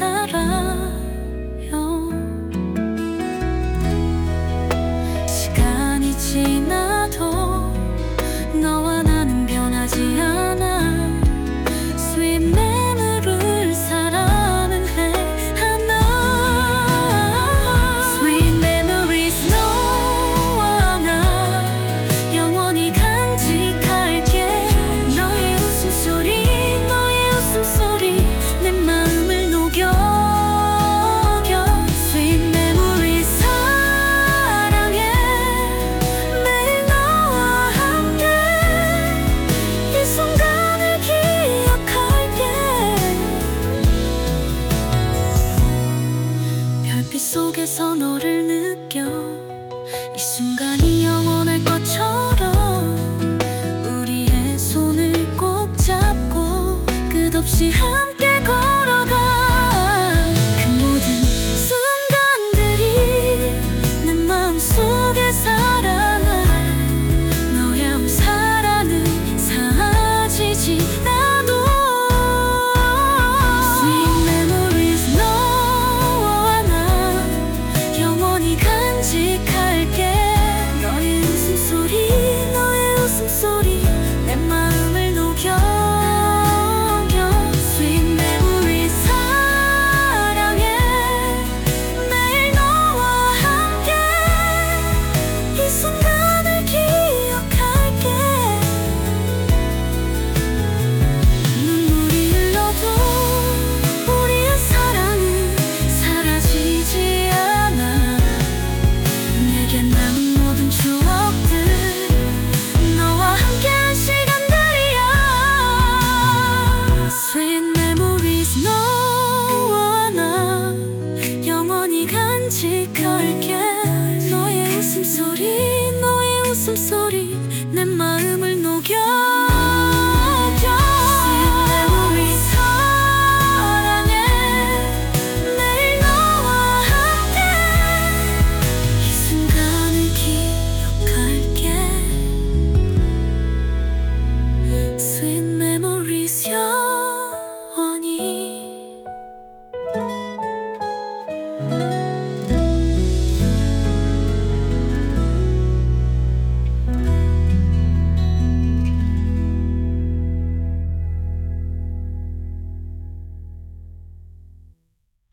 사람 속에서 너를 느껴. 이 순간